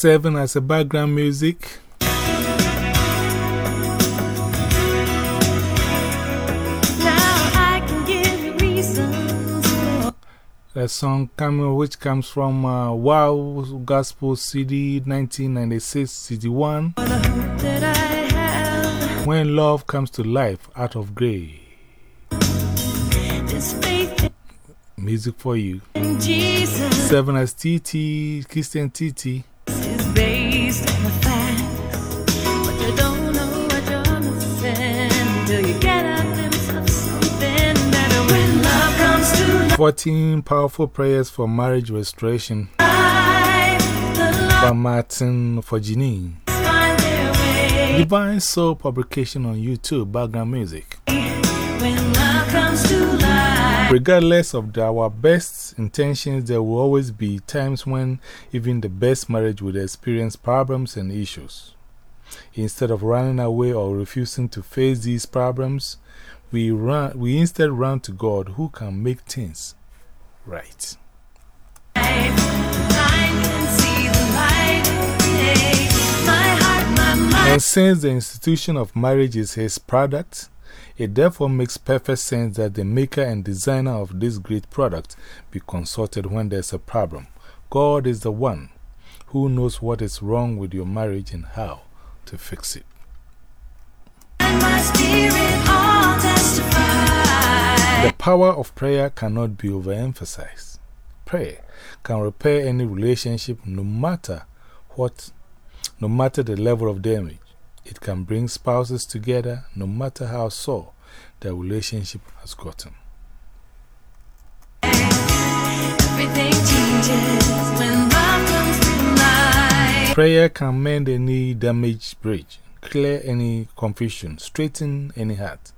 7 as a background music. A song coming, which comes from uh, Wow Gospel CD 1996 CD 1. When Love Comes to Life Out of Grey. Music for you. Seven as TT, Christian TT. Fourteen powerful prayers for marriage restoration by Martin Janine. Divine Soul publication on YouTube, background music. Regardless of the, our best intentions, there will always be times when even the best marriage will experience problems and issues. Instead of running away or refusing to face these problems, we, run, we instead run to God who can make things right. And since the institution of marriage is His product, it therefore makes perfect sense that the maker and designer of this great product be consulted when there's a problem. God is the one who knows what is wrong with your marriage and how to fix it. The power of prayer cannot be overemphasized. Prayer can repair any relationship no matter what, no matter the level of damage. It can bring spouses together no matter how sore their relationship has gotten. Prayer can mend any damaged bridge, clear any confusion, straighten any heart,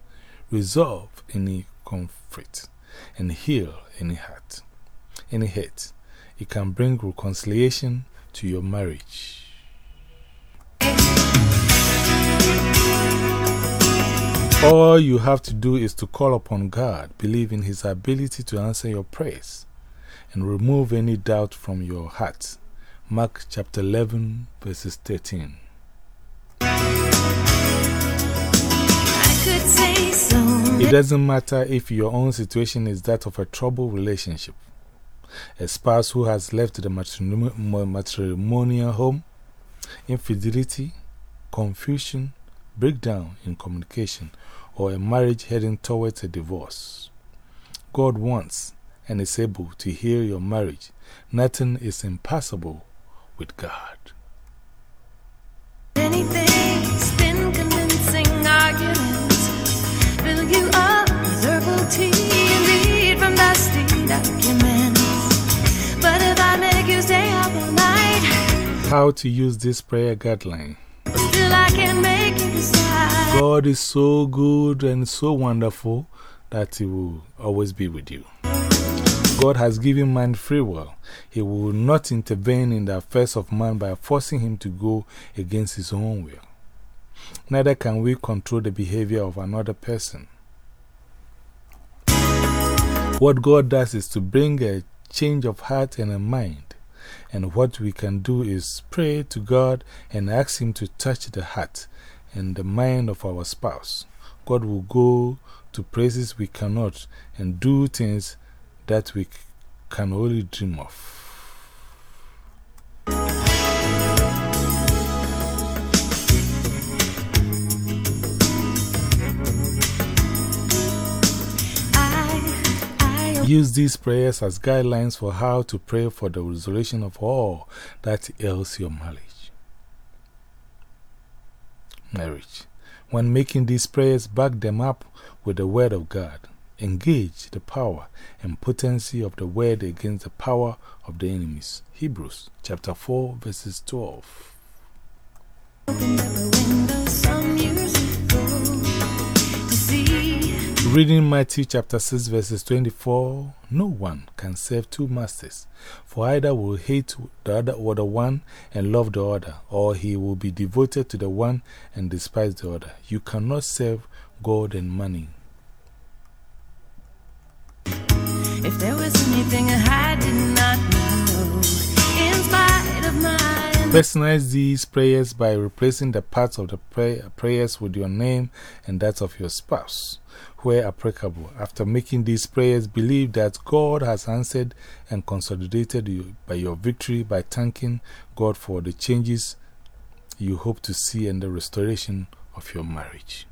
resolve any conflict, and heal any hurt. any hate. It can bring reconciliation to your marriage. All you have to do is to call upon God, believe in His ability to answer your prayers, and remove any doubt from your heart. Mark chapter 11, verses 13. It doesn't matter if your own situation is that of a troubled relationship, a spouse who has left the matrimonial home, infidelity, confusion, breakdown in communication, or a marriage heading towards a divorce. God wants and is able to heal your marriage. Nothing is impossible with God. Anything how to use this prayer guideline. God is so good and so wonderful that He will always be with you. God has given man free will. He will not intervene in the affairs of man by forcing him to go against his own will. Neither can we control the behavior of another person. What God does is to bring a change of heart and a mind. And what we can do is pray to God and ask Him to touch the heart and the mind of our spouse. God will go to places we cannot and do things that we can only dream of. Use these prayers as guidelines for how to pray for the resolution of all that ails your marriage. Marriage. When making these prayers, back them up with the Word of God. Engage the power and potency of the Word against the power of the enemies. Hebrews chapter 4, verses 12. Reading Matthew chapter 6, verses 24 No one can serve two masters, for either will hate the other or the one and love the other, or he will be devoted to the one and despise the other. You cannot serve God and money. If there was anything I did not know, in spite of my Personalize these prayers by replacing the parts of the pray prayers with your name and that of your spouse, where applicable. After making these prayers, believe that God has answered and consolidated you by your victory by thanking God for the changes you hope to see and the restoration of your marriage.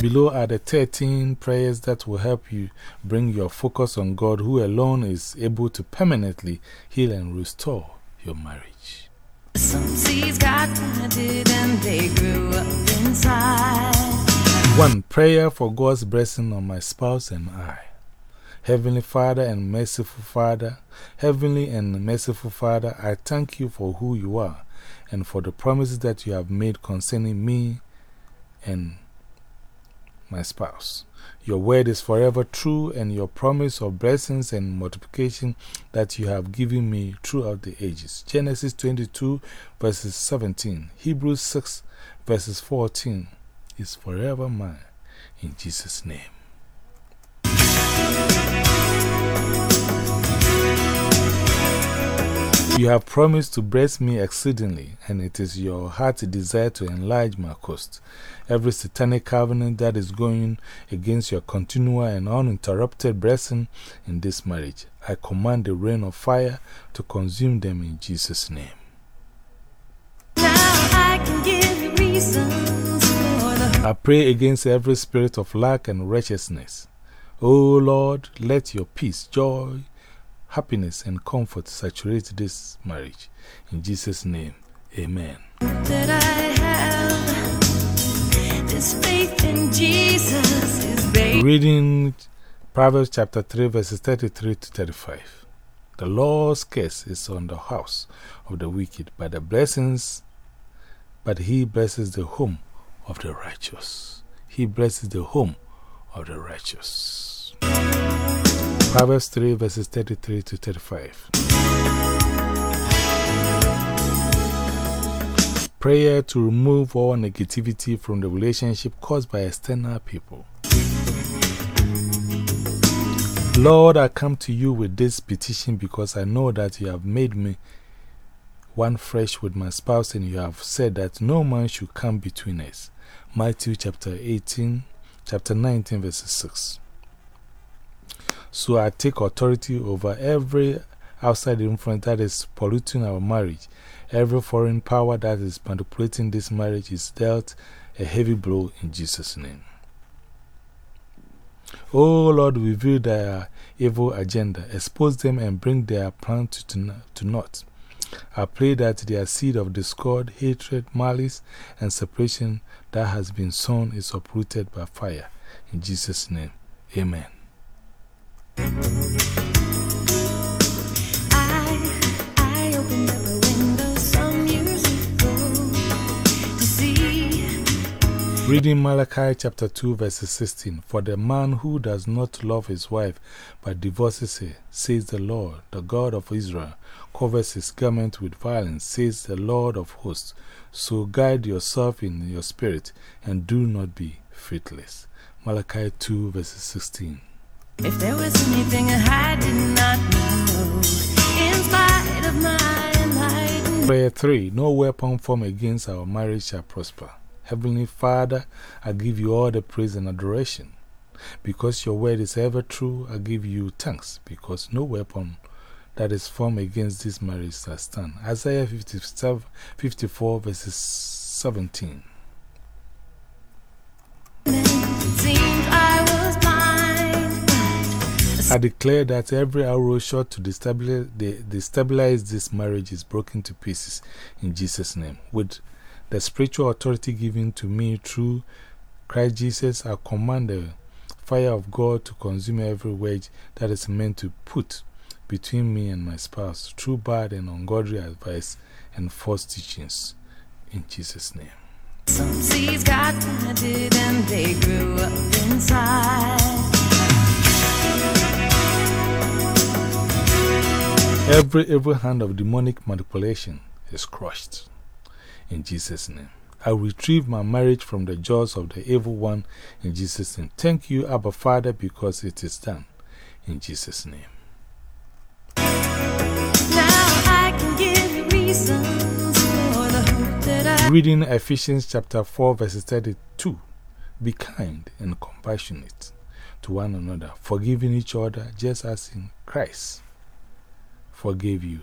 Below are the 13 prayers that will help you bring your focus on God, who alone is able to permanently heal and restore your marriage. Some One prayer for God's blessing on my spouse and I. Heavenly Father and merciful Father, Heavenly and merciful Father, I thank you for who you are and for the promises that you have made concerning me and my spouse. Your word is forever true, and your promise of blessings and multiplication that you have given me throughout the ages. Genesis 22, verses 17, Hebrews 6, verses 14 is forever mine. In Jesus' name. You have promised to bless me exceedingly, and it is your heart's desire to enlarge my coast. Every satanic covenant that is going against your continual and uninterrupted blessing in this marriage, I command the rain of fire to consume them in Jesus' name. I pray against every spirit of lack and wretchedness. O oh Lord, let your peace, joy, happiness and comfort saturate this marriage. In Jesus' name, amen. Reading Proverbs chapter 3, verses 33 to 35. The Lord's curse is on the house of the wicked, but the blessings, but he blesses the home of the righteous. He blesses the home of the righteous. Proverbs 3 verses 33 to 35. Prayer to remove all negativity from the relationship caused by external people. Lord, I come to you with this petition because I know that you have made me one fresh with my spouse and you have said that no man should come between us. Matthew chapter 18, chapter 19, verses 6. So I take authority over every outside influence that is polluting our marriage. Every foreign power that is manipulating this marriage is dealt a heavy blow in Jesus' name. Oh Lord, reveal their evil agenda, expose them and bring their plan to, to, to naught. I pray that their seed of discord, hatred, malice, and separation that has been sown is uprooted by fire. In Jesus' name, amen. Reading Malachi chapter 2, verses 16 For the man who does not love his wife but divorces her, says the Lord, the God of Israel, covers his garment with violence, says the Lord of hosts. So guide yourself in your spirit and do not be faithless. Malachi 2, verses 16. If there was anything I did not know, in spite of my Prayer 3 No weapon formed against our marriage shall prosper. Heavenly Father, I give you all the praise and adoration. Because your word is ever true, I give you thanks, because no weapon that is formed against this marriage shall stand. Isaiah 57, 54, verses 17. I declare that every arrow shot to destabilize, destabilize this marriage is broken to pieces in Jesus' name. With the spiritual authority given to me through Christ Jesus, I command the fire of God to consume every wedge that is meant to put between me and my spouse through bad and ungodly advice and false teachings. In Jesus' name. Some seeds got planted and they grew up inside. Every, every hand of demonic manipulation is crushed. In Jesus' name. I retrieve my marriage from the jaws of the evil one in Jesus' name. Thank you, Abba Father, because it is done in Jesus' name. Reading Ephesians chapter 4, verses 32 Be kind and compassionate to one another, forgiving each other just as in Christ forgave you.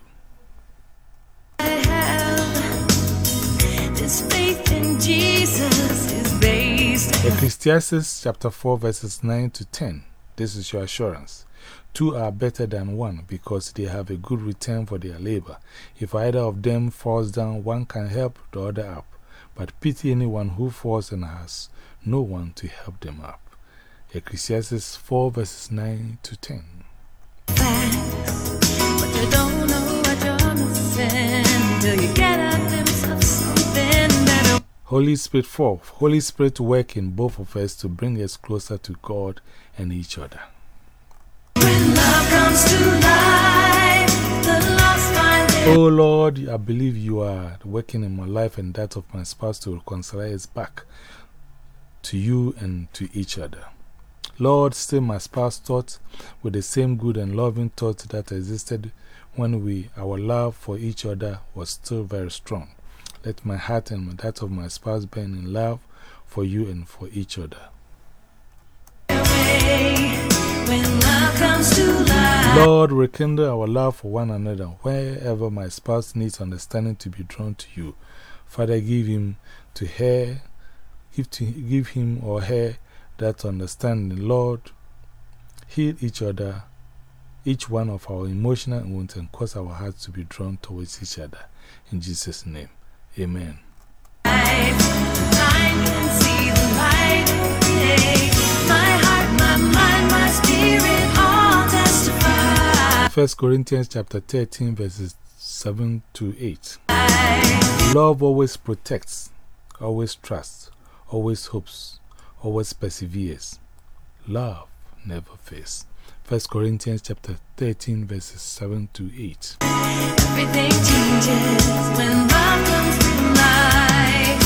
Ecclesiastes chapter 4, verses 9 to 10. This is your assurance. Two are better than one because they have a good return for their labor. If either of them falls down, one can help the other up. But pity anyone who falls and has no one to help them up. Ecclesiastes 4 verses 9 to 10. Holy Spirit 4. Holy Spirit work in both of us to bring us closer to God and each other. Oh Lord, I believe you are working in my life and that of my spouse to reconcile us back to you and to each other. Lord, still my spouse thought with the same good and loving thought that existed when we, our love for each other was still very strong. Let my heart and that of my spouse burn in love for you and for each other. Lord, rekindle our love for one another wherever my spouse needs understanding to be drawn to you. Father, give him to her, give, to, give him or her that understanding. Lord, heal each other, each one of our emotional wounds, and cause our hearts to be drawn towards each other. In Jesus' name, amen. First Corinthians chapter 13 verses 7 to 8. Love always protects, always trusts, always hopes, always perseveres. Love never fails. First Corinthians chapter 13 verses 7 to 8. Everything changes when love comes to life.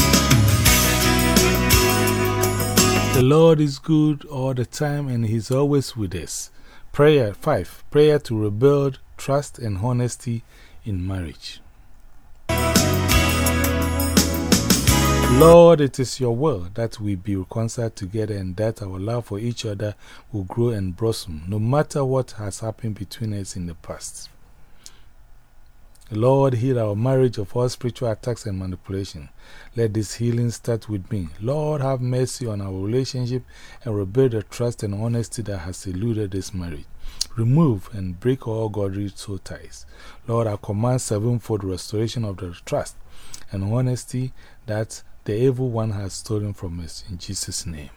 The Lord is good all the time and He's always with us. Prayer 5. Prayer to rebuild trust and honesty in marriage. Lord, it is your will that we be reconciled together and that our love for each other will grow and blossom, no matter what has happened between us in the past. Lord, heal our marriage of all spiritual attacks and manipulation. Let this healing start with me. Lord, have mercy on our relationship and rebuild the trust and honesty that has eluded this marriage. Remove and break all godly soul ties. Lord, I command sevenfold restoration of the trust and honesty that the evil one has stolen from us. In Jesus' name.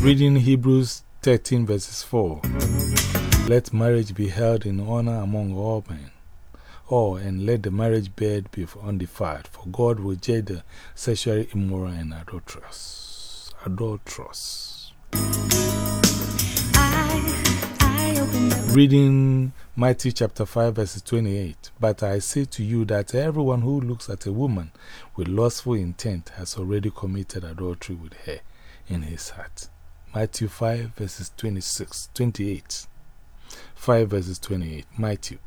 Reading Hebrews 13 verses 4. Let marriage be held in honor among all men. All, and let the marriage bed be undefiled, for God will judge the sexually immoral and adulterous. Adulterous. Reading Matthew chapter 5, verses 28. But I say to you that everyone who looks at a woman with lustful intent has already committed adultery with her in his heart. Matthew 5, verses 26, 28. 5 verses 28. Matthew.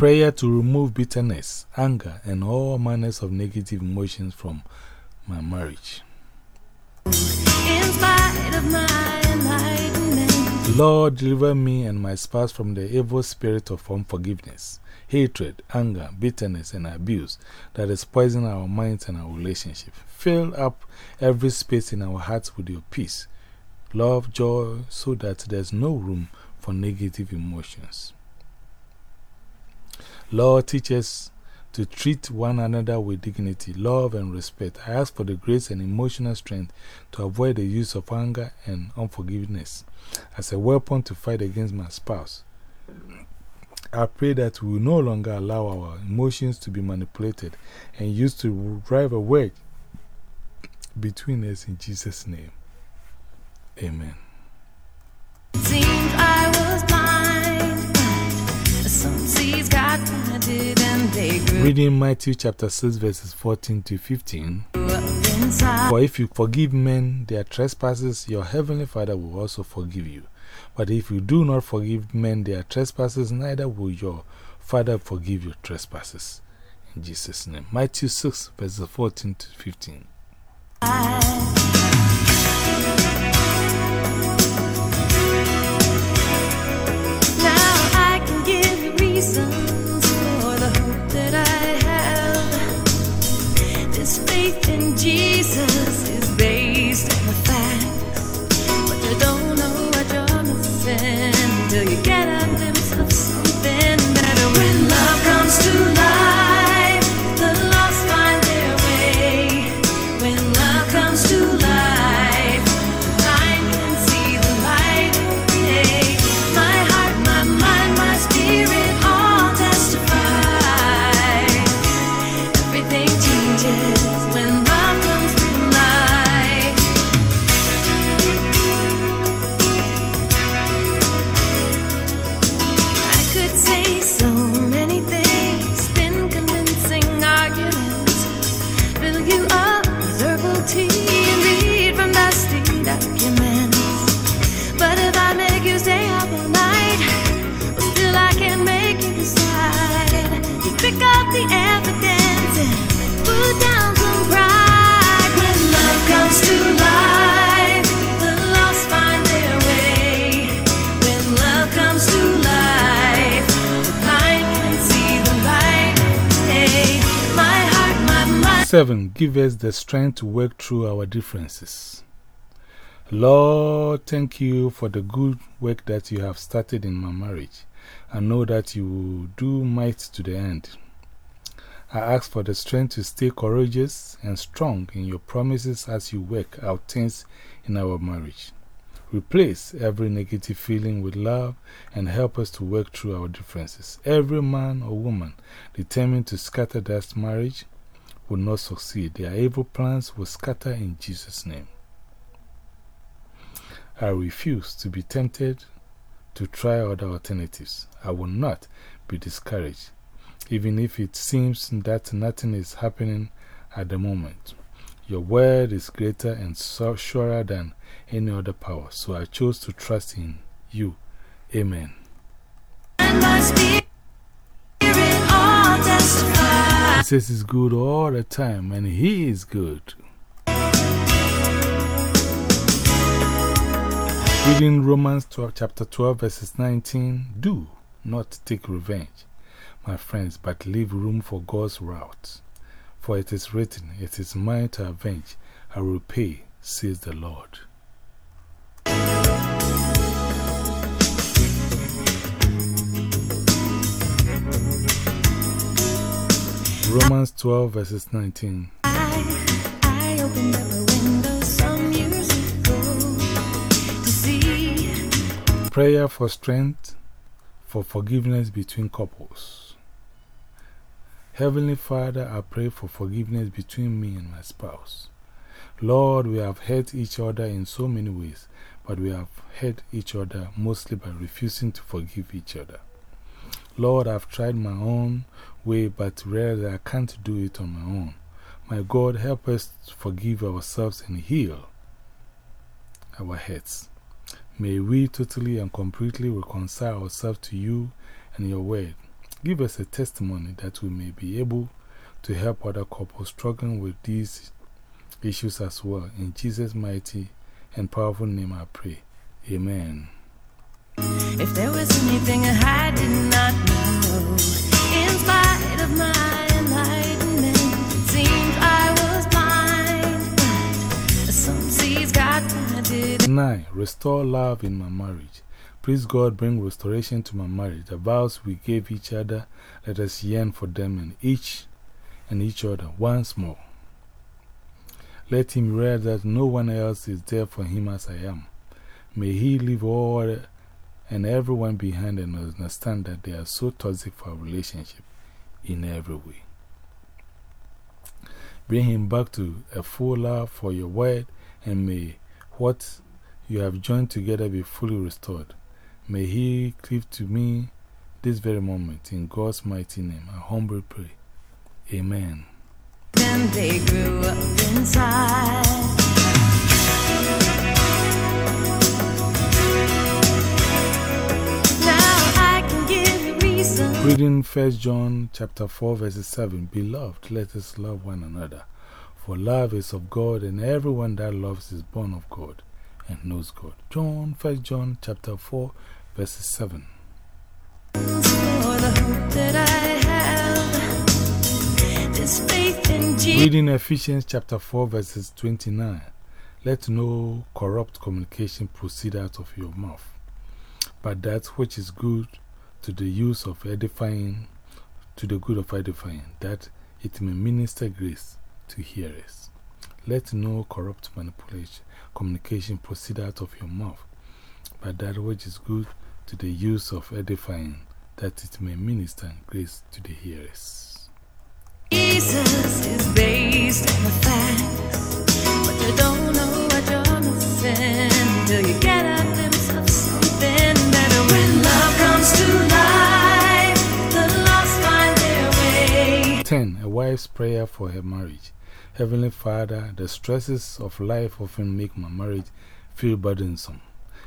Prayer to remove bitterness, anger, and all manners of negative emotions from my marriage. Lord, deliver me and my spouse from the evil spirit of unforgiveness, hatred, anger, bitterness, and abuse that is poisoning our minds and our relationship. Fill up every space in our hearts with your peace, love, joy, so that there's no room for negative emotions. Lord, teach us to treat one another with dignity, love, and respect. I ask for the grace and emotional strength to avoid the use of anger and unforgiveness as a weapon to fight against my spouse. I pray that we will no longer allow our emotions to be manipulated and used to drive a wedge between us in Jesus' name. Amen. Reading Matthew chapter 6, verses 14 to 15. For if you forgive men their trespasses, your heavenly Father will also forgive you. But if you do not forgive men their trespasses, neither will your Father forgive your trespasses. In Jesus' name. Matthew 6, verses 14 to 15. Seven, give us the strength to work through our differences. Lord, thank you for the good work that you have started in my marriage. I know that you will do might to the end. I ask for the strength to stay courageous and strong in your promises as you work out things in our marriage. Replace every negative feeling with love and help us to work through our differences. Every man or woman determined to scatter that marriage will not succeed. Their evil plans will scatter in Jesus' name. I refuse to be tempted to try other alternatives. I will not be discouraged, even if it seems that nothing is happening at the moment. Your word is greater and surer than any other power, so I choose to trust in you. Amen. Says he's good all the time, and he is good. Reading Romans 12, chapter 12, verses 19 Do not take revenge, my friends, but leave room for God's wrath. For it is written, It is mine to avenge, I will pay, says the Lord. Romans 12, verses 19. Prayer for strength for forgiveness between couples. Heavenly Father, I pray for forgiveness between me and my spouse. Lord, we have hurt each other in so many ways, but we have hurt each other mostly by refusing to forgive each other. Lord, I've tried my own way, but realized I can't do it on my own. My God, help us forgive ourselves and heal our hearts. May we totally and completely reconcile ourselves to you and your word. Give us a testimony that we may be able to help other couples struggling with these issues as well. In Jesus' mighty and powerful name I pray. Amen. If there was anything I did not know, in spite of my enlightenment, it seems I was blind. Some seeds got planted. 9. Restore love in my marriage. Please, God, bring restoration to my marriage. The vows we gave each other, let us yearn for them and each and each other once more. Let him realize that no one else is there for him as I am. May he leave all and everyone behind and understand that they are so toxic for a relationship in every way. Bring him back to a full love for your word, and may what you have joined together be fully restored. May he cleave to me this very moment. In God's mighty name, I humbly pray. Amen. Then they grew up inside. Reading 1 John chapter 4 verses 7 Beloved, let us love one another. For love is of God, and everyone that loves is born of God and knows God. John 1 John chapter 4 verses 7 For the hope that I have, this faith in Jesus. Reading Ephesians chapter 4 verses 29 Let no corrupt communication proceed out of your mouth, but that which is good to the use of edifying, to the good of edifying, that it may minister grace to hearers. Let no corrupt manipulation, communication proceed out of your mouth, but that which is good to the use of edifying, that it may minister grace to the hearers. Jesus is based on the facts, but you don't know what you're missing you get wife's prayer for her marriage. Heavenly Father, the stresses of life often make my marriage feel burdensome.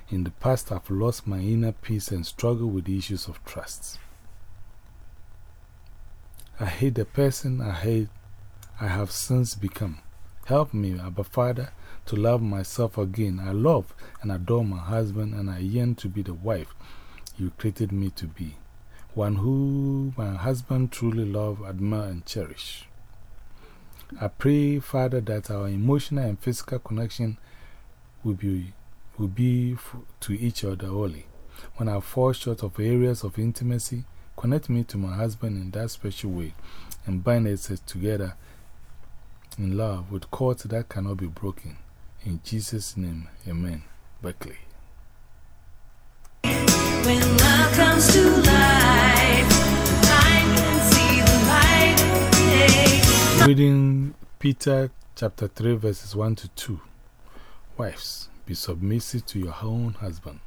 In the past, I've lost my inner peace and struggled with issues of trust. I hate the person I hate, I have since become. Help me, Abba Father, to love myself again. I love and adore my husband, and I yearn to be the wife you created me to be. One who my husband truly love, admire, and cherish. I pray, Father, that our emotional and physical connection will be, will be to each other only. When I fall short of areas of intimacy, connect me to my husband in that special way and bind us together in love with cords that cannot be broken. In Jesus' name, Amen. Berkeley. When love comes to life, Reading Peter chapter 3, verses 1 to 2. Wives, be submissive to your own husband.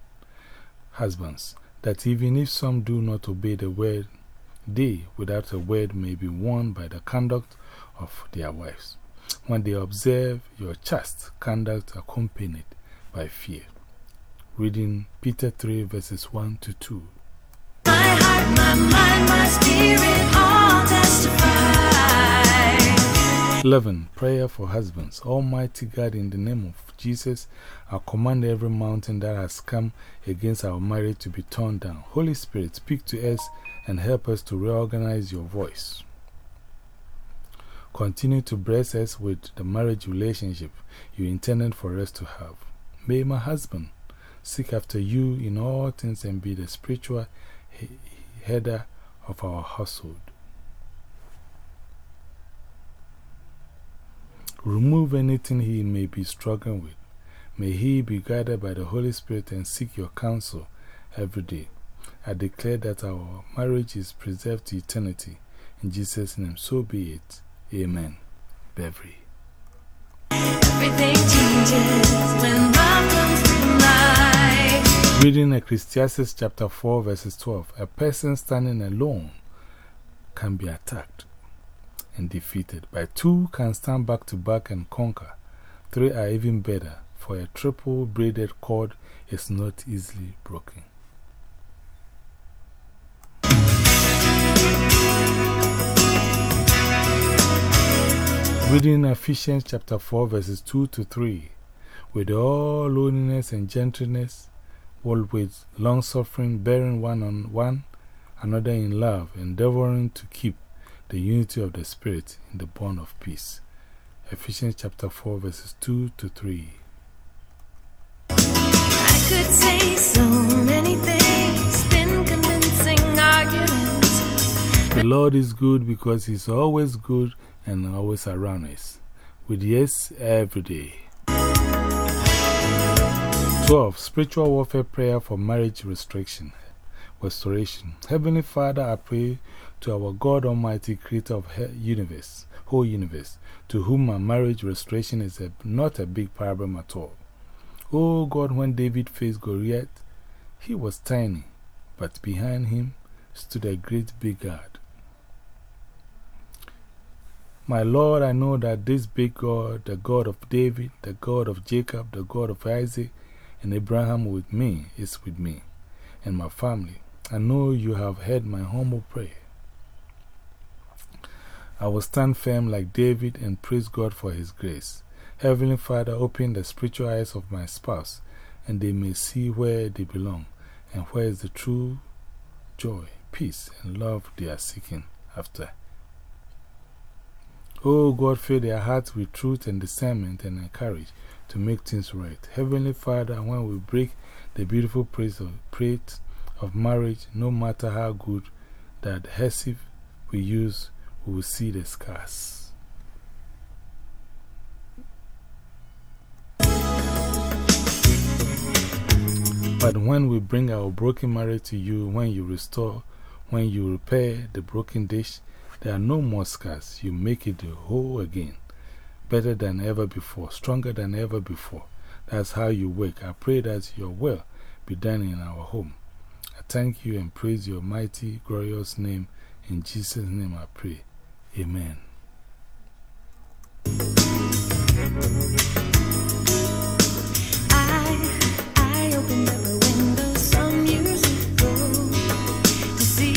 Husbands, that even if some do not obey the word, they, without a word, may be won by the conduct of their wives. When they observe your chaste conduct accompanied by fear. Reading Peter 3, verses 1 to 2. My heart, my mind, my spirit all testify. 11. Prayer for husbands. Almighty God, in the name of Jesus, I command every mountain that has come against our marriage to be torn down. Holy Spirit, speak to us and help us to reorganize your voice. Continue to bless us with the marriage relationship you intended for us to have. May my husband seek after you in all things and be the spiritual header of our household. Remove anything he may be struggling with. May he be guided by the Holy Spirit and seek your counsel every day. I declare that our marriage is preserved to eternity. In Jesus' name, so be it. Amen. Beverly. Everything changes when love comes to life. Reading Ecclesiastes chapter 4, verses 12. A person standing alone can be attacked and defeated, but two can stand back to back and conquer. Three are even better, for a triple braided cord is not easily broken. Reading Ephesians chapter 4, verses 2 to 3. With all loneliness and gentleness, with long suffering, bearing one on one another in love, endeavoring to keep the unity of the Spirit in the bond of peace. Ephesians chapter 4, verses 2 to 3. I could say so many things, convincing arguments. The Lord is good because He's always good and always around us, with yes every day. 12. Spiritual warfare prayer for marriage restriction, restoration. Heavenly Father, I pray to our God Almighty, creator of universe, whole universe, to whom my marriage restoration is a, not a big problem at all. Oh God, when David faced Goliath, he was tiny, but behind him stood a great big God. My Lord, I know that this big God, the God of David, the God of Jacob, the God of Isaac and Abraham with me, is with me and my family. I know you have heard my humble prayer. I will stand firm like David and praise God for his grace. Heavenly Father, open the spiritual eyes of my spouse, and they may see where they belong and where is the true joy, peace, and love they are seeking after. Oh God, fill their hearts with truth and discernment and courage to make things right. Heavenly Father, when we break the beautiful praise of, praise of marriage, no matter how good the adhesive we use, we will see the scars. But when we bring our broken marriage to you, when you restore, when you repair the broken dish, there are no more scars. You make it whole again, better than ever before, stronger than ever before. That's how you work. I pray that your will be done in our home. I thank you and praise your mighty, glorious name. In Jesus' name I pray. Amen. I, I opened up a window some years ago to see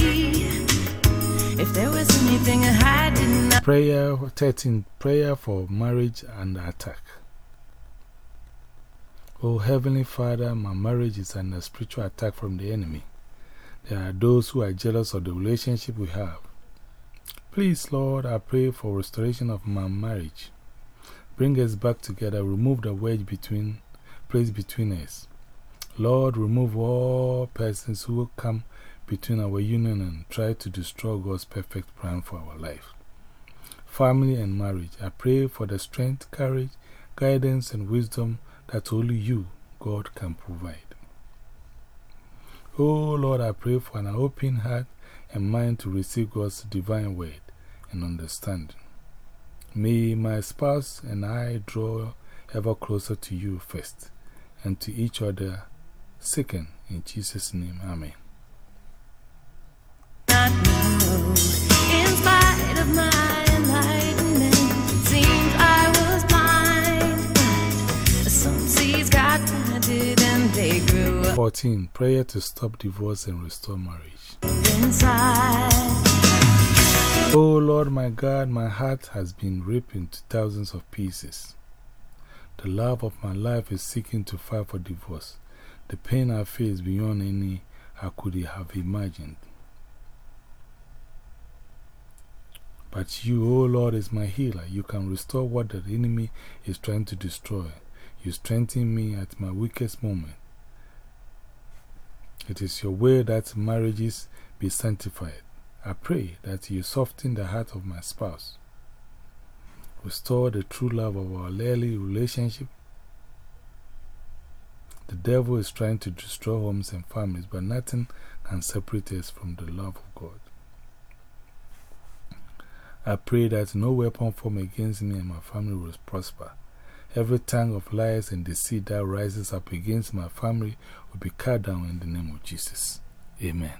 if there was anything I didn't Prayer 13 Prayer for Marriage Under Attack. Oh Heavenly Father, my marriage is under spiritual attack from the enemy. There are those who are jealous of the relationship we have. Please, Lord, I pray for restoration of my marriage. Bring us back together, remove the wedge between, placed between us. Lord, remove all persons who will come between our union and try to destroy God's perfect plan for our life. Family and marriage, I pray for the strength, courage, guidance, and wisdom that only you, God, can provide. Oh Lord, I pray for an open heart and mind to receive God's divine word and understanding. May my spouse and I draw ever closer to you first and to each other second. In Jesus' name, Amen. not know. In spite of my enlightenment, it seems I was blind. But some seeds got planted and they grew up 14. Prayer to stop divorce and restore marriage. inside. Oh Lord my God, my heart has been ripped into thousands of pieces. The love of my life is seeking to fight for divorce. The pain I feel is beyond any I could have imagined. But you, O Lord, is my healer. You can restore what the enemy is trying to destroy. You strengthen me at my weakest moment. It is your way that marriages be sanctified. I pray that you soften the heart of my spouse. Restore the true love of our early relationship. The devil is trying to destroy homes and families, but nothing can separate us from the love of God. I pray that no weapon formed against me and my family will prosper. Every tongue of lies and deceit that rises up against my family will be cut down in the name of Jesus. Amen.